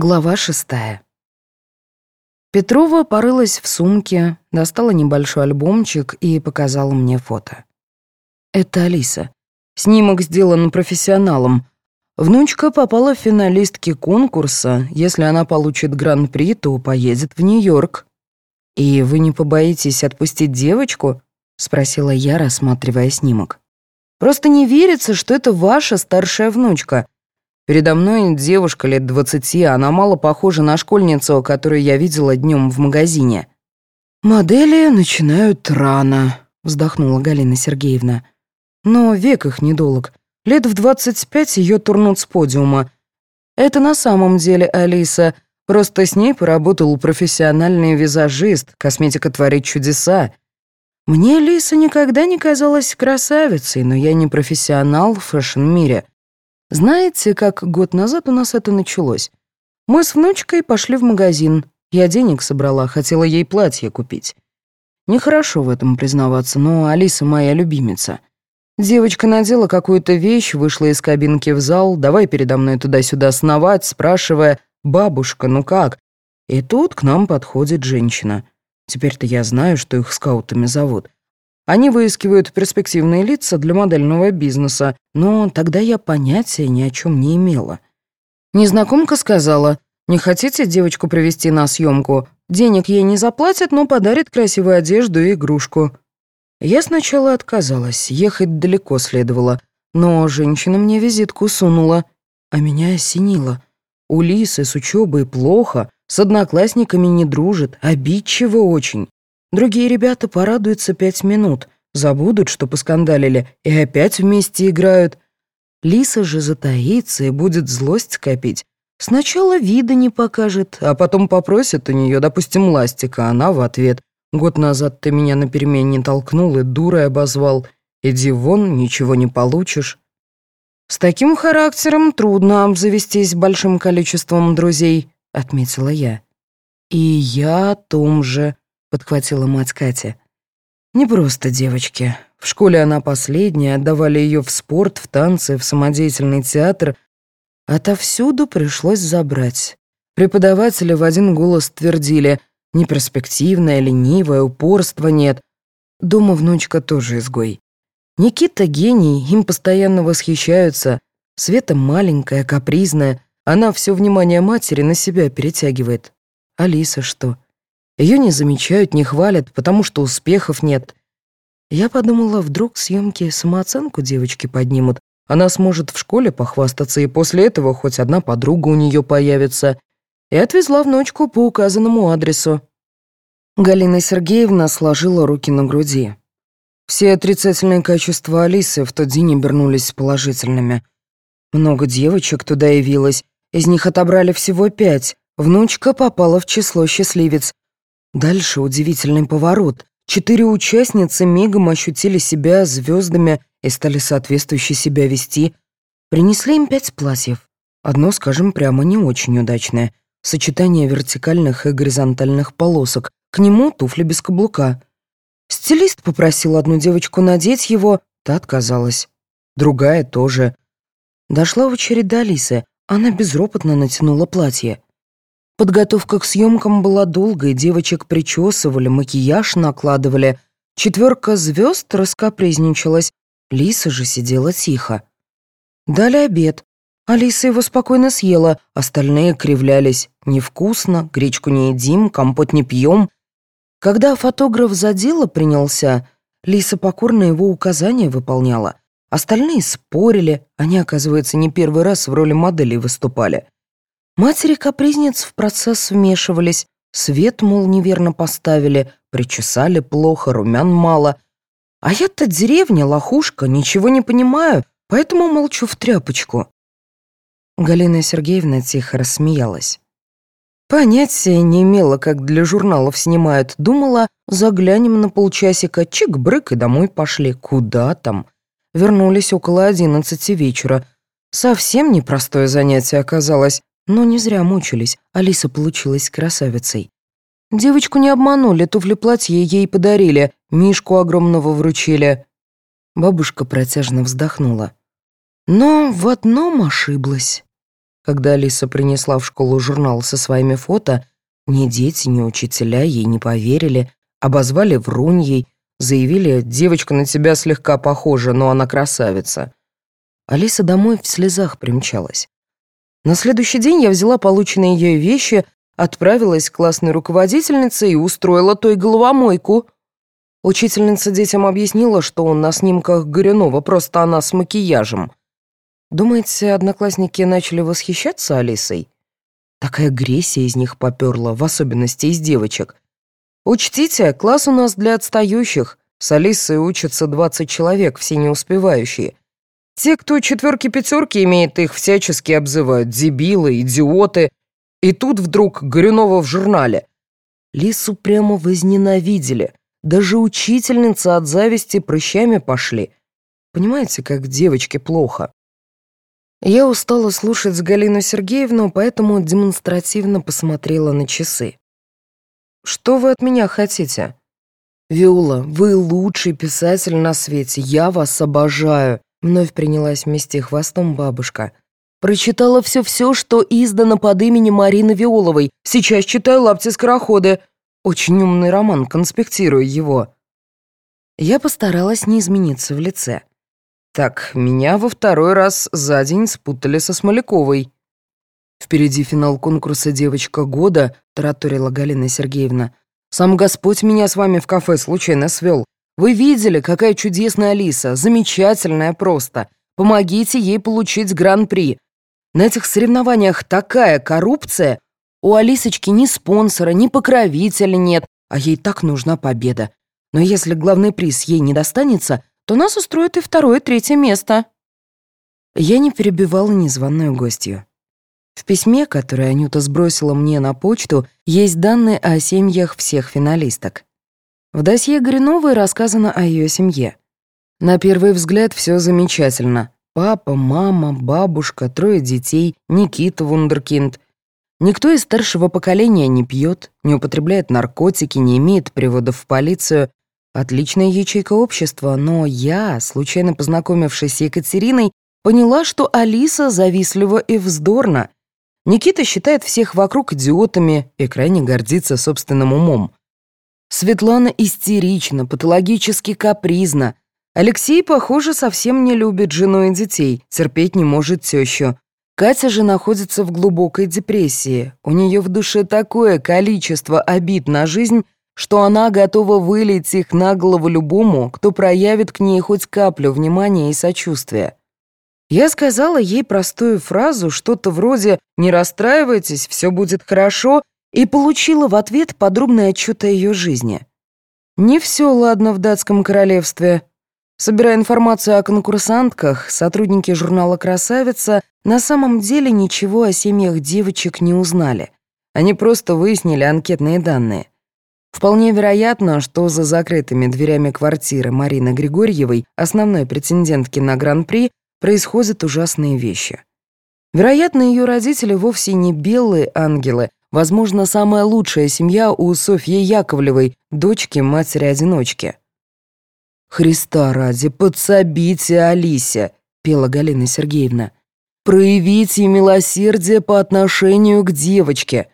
Глава шестая. Петрова порылась в сумке, достала небольшой альбомчик и показала мне фото. Это Алиса. Снимок сделан профессионалом. Внучка попала в финалистки конкурса. Если она получит гран-при, то поедет в Нью-Йорк. «И вы не побоитесь отпустить девочку?» — спросила я, рассматривая снимок. «Просто не верится, что это ваша старшая внучка. Передо мной девушка лет двадцати, она мало похожа на школьницу, которую я видела днем в магазине. «Модели начинают рано», — вздохнула Галина Сергеевна. «Но век их недолг. Лет в двадцать пять ее турнут с подиума. Это на самом деле Алиса. Просто с ней поработал профессиональный визажист, косметика творит чудеса. Мне Алиса никогда не казалась красавицей, но я не профессионал в фэшн-мире. Знаете, как год назад у нас это началось? Мы с внучкой пошли в магазин. Я денег собрала, хотела ей платье купить. Нехорошо в этом признаваться, но Алиса моя любимица. Девочка надела какую-то вещь, вышла из кабинки в зал, давай передо мной туда-сюда сновать, спрашивая «Бабушка, ну как?» И тут к нам подходит женщина. Теперь-то я знаю, что их скаутами зовут. Они выискивают перспективные лица для модельного бизнеса, но тогда я понятия ни о чем не имела. Незнакомка сказала, «Не хотите девочку привести на съемку? Денег ей не заплатят, но подарит красивую одежду и игрушку». Я сначала отказалась, ехать далеко следовало, но женщина мне визитку сунула, а меня осенило. У Лисы с учебой плохо, с одноклассниками не дружит, обидчиво очень. Другие ребята порадуются пять минут, забудут, что поскандалили, и опять вместе играют. Лиса же затаится и будет злость копить. Сначала вида не покажет, а потом попросит у нее, допустим, ластика, а она в ответ. «Год назад ты меня на перемене толкнул и дурой обозвал. Иди вон, ничего не получишь». «С таким характером трудно обзавестись большим количеством друзей», — отметила я. «И я о том же», — подхватила мать Катя. «Не просто девочки. В школе она последняя, отдавали ее в спорт, в танцы, в самодеятельный театр. Отовсюду пришлось забрать. Преподаватели в один голос твердили «неперспективная, ленивая, упорства нет». Дома внучка тоже изгой. Никита гений, им постоянно восхищаются. Света маленькая, капризная, она все внимание матери на себя перетягивает. Алиса что? Ее не замечают, не хвалят, потому что успехов нет. Я подумала, вдруг съемки самооценку девочки поднимут. Она сможет в школе похвастаться, и после этого хоть одна подруга у нее появится. И отвезла внучку по указанному адресу. Галина Сергеевна сложила руки на груди. Все отрицательные качества Алисы в тот день обернулись положительными. Много девочек туда явилось, из них отобрали всего пять. Внучка попала в число счастливец, Дальше удивительный поворот. Четыре участницы мигом ощутили себя звездами и стали соответствующе себя вести. Принесли им пять платьев. Одно, скажем прямо, не очень удачное. Сочетание вертикальных и горизонтальных полосок. К нему туфли без каблука. Стилист попросил одну девочку надеть его, та отказалась. Другая тоже. Дошла очередь до Алисы. Она безропотно натянула платье. Подготовка к съемкам была долгой, девочек причесывали, макияж накладывали. Четверка звезд раскапризничалась, Лиса же сидела тихо. Дали обед. Алиса его спокойно съела, остальные кривлялись. Невкусно, гречку не едим, компот не пьем. Когда фотограф за дело принялся, Лиса покорно его указания выполняла. Остальные спорили, они, оказывается, не первый раз в роли моделей выступали. Матери капризниц в процесс вмешивались, свет, мол, неверно поставили, причесали плохо, румян мало. А я-то деревня, лохушка, ничего не понимаю, поэтому молчу в тряпочку. Галина Сергеевна тихо рассмеялась. Понятия не имела, как для журналов снимают. Думала, заглянем на полчасика, чик-брык и домой пошли. Куда там? Вернулись около одиннадцати вечера. Совсем непростое занятие оказалось. Но не зря мучились, Алиса получилась красавицей. Девочку не обманули, туфли-платье ей подарили, мишку огромного вручили. Бабушка протяжно вздохнула. Но в одном ошиблась. Когда Алиса принесла в школу журнал со своими фото, ни дети, ни учителя ей не поверили, обозвали вруньей, заявили, девочка на тебя слегка похожа, но она красавица. Алиса домой в слезах примчалась. На следующий день я взяла полученные ею вещи, отправилась к классной руководительнице и устроила той головомойку. Учительница детям объяснила, что он на снимках Горюнова, просто она с макияжем. Думаете, одноклассники начали восхищаться Алисой? Такая агрессия из них поперла, в особенности из девочек. Учтите, класс у нас для отстающих. С Алисой учатся 20 человек, все не успевающие. Те, кто четверки-пятерки имеет, их всячески обзывают дебилы, идиоты. И тут вдруг Горюнова в журнале. Лису прямо возненавидели. Даже учительница от зависти прыщами пошли. Понимаете, как девочке плохо. Я устала слушать Галину Сергеевну, поэтому демонстративно посмотрела на часы. «Что вы от меня хотите?» «Виола, вы лучший писатель на свете, я вас обожаю», вновь принялась вместе хвостом бабушка. «Прочитала все-все, что издано под именем Марины Виоловой. Сейчас читаю «Лапти-скороходы». Очень умный роман, конспектирую его». Я постаралась не измениться в лице. Так, меня во второй раз за день спутали со Смоляковой. Впереди финал конкурса «Девочка года», тараторила Галина Сергеевна. «Сам Господь меня с вами в кафе случайно свел. Вы видели, какая чудесная Алиса, замечательная просто. Помогите ей получить гран-при. На этих соревнованиях такая коррупция. У Алисочки ни спонсора, ни покровителя нет, а ей так нужна победа. Но если главный приз ей не достанется, то нас устроит и второе, и третье место». Я не перебивала незваную гостью. В письме, которое Анюта сбросила мне на почту, есть данные о семьях всех финалисток. В досье Гриновой рассказано о ее семье. На первый взгляд все замечательно. Папа, мама, бабушка, трое детей, Никита Вундеркинд. Никто из старшего поколения не пьет, не употребляет наркотики, не имеет приводов в полицию, Отличная ячейка общества, но я, случайно познакомившись с Екатериной, поняла, что Алиса завистлива и вздорна. Никита считает всех вокруг идиотами и крайне гордится собственным умом. Светлана истерична, патологически капризна. Алексей, похоже, совсем не любит жену и детей, терпеть не может тещу. Катя же находится в глубокой депрессии. У нее в душе такое количество обид на жизнь, что она готова вылить их на голову любому, кто проявит к ней хоть каплю внимания и сочувствия. Я сказала ей простую фразу, что-то вроде «не расстраивайтесь, все будет хорошо», и получила в ответ подробный отчет о ее жизни. Не все ладно в датском королевстве. Собирая информацию о конкурсантках, сотрудники журнала «Красавица» на самом деле ничего о семьях девочек не узнали. Они просто выяснили анкетные данные. Вполне вероятно, что за закрытыми дверями квартиры Марины Григорьевой, основной претендентки на Гран-при, происходят ужасные вещи. Вероятно, ее родители вовсе не белые ангелы, возможно, самая лучшая семья у Софьи Яковлевой, дочки матери-одиночки. «Христа ради, подсобите Алисе», — пела Галина Сергеевна. «Проявите милосердие по отношению к девочке.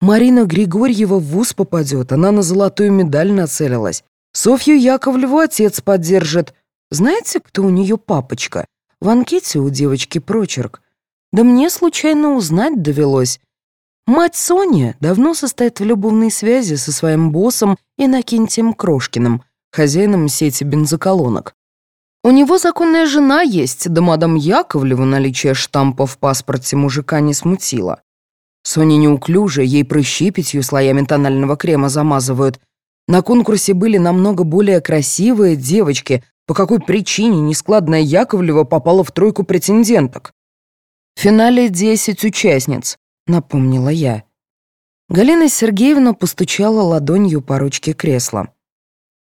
Марина Григорьева в ВУЗ попадет, она на золотую медаль нацелилась. Софью Яковлеву отец поддержит. Знаете, кто у нее папочка? В анкете у девочки прочерк. Да мне случайно узнать довелось. Мать Соня давно состоит в любовной связи со своим боссом Иннокентием Крошкиным, хозяином сети бензоколонок. У него законная жена есть, да мадам Яковлеву наличие штампа в паспорте мужика не смутило. Соня неуклюжая, ей прыщи пятью слоями тонального крема замазывают. На конкурсе были намного более красивые девочки. По какой причине нескладная Яковлева попала в тройку претенденток? В финале десять участниц, напомнила я. Галина Сергеевна постучала ладонью по ручке кресла.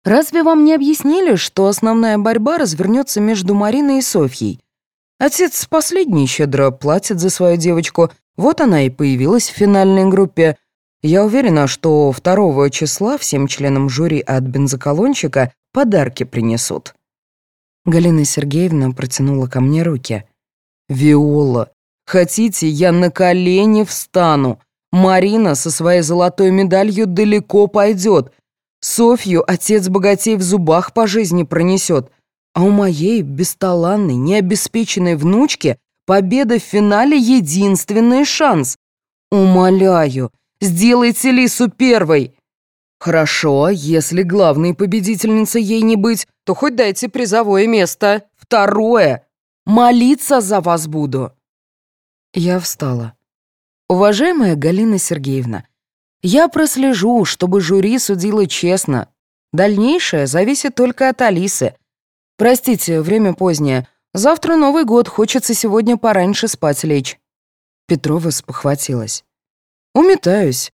«Разве вам не объяснили, что основная борьба развернется между Мариной и Софьей? Отец последний щедро платит за свою девочку, вот она и появилась в финальной группе. Я уверена, что 2 числа всем членам жюри от бензоколончика подарки принесут. Галина Сергеевна протянула ко мне руки. «Виола, Хотите, я на колени встану. Марина со своей золотой медалью далеко пойдет. Софью отец богатей в зубах по жизни пронесет. А у моей бесталанной, необеспеченной внучки победа в финале — единственный шанс. Умоляю, сделайте Лису первой. Хорошо, если главной победительницей ей не быть, то хоть дайте призовое место. Второе. Молиться за вас буду. Я встала. Уважаемая Галина Сергеевна, я прослежу, чтобы жюри судило честно. Дальнейшее зависит только от Алисы. Простите, время позднее. Завтра Новый год, хочется сегодня пораньше спать лечь. Петрова спохватилась. Уметаюсь.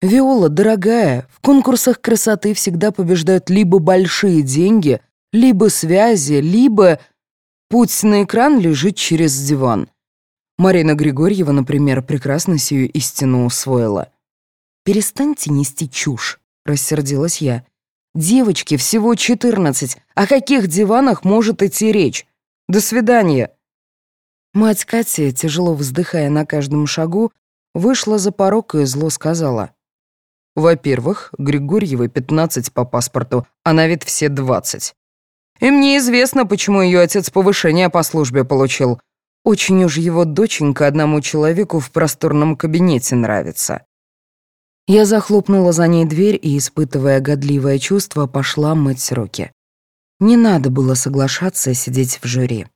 Виола, дорогая, в конкурсах красоты всегда побеждают либо большие деньги, либо связи, либо... Путь на экран лежит через диван. Марина Григорьева, например, прекрасно сию истину усвоила. «Перестаньте нести чушь», — рассердилась я. «Девочки всего четырнадцать. О каких диванах может идти речь? До свидания». Мать Кати, тяжело вздыхая на каждом шагу, вышла за порог и зло сказала. «Во-первых, Григорьевой пятнадцать по паспорту, а на вид все двадцать. И мне известно, почему ее отец повышение по службе получил. Очень уж его доченька одному человеку в просторном кабинете нравится». Я захлопнула за ней дверь и, испытывая годливое чувство, пошла мыть руки. Не надо было соглашаться сидеть в жюри.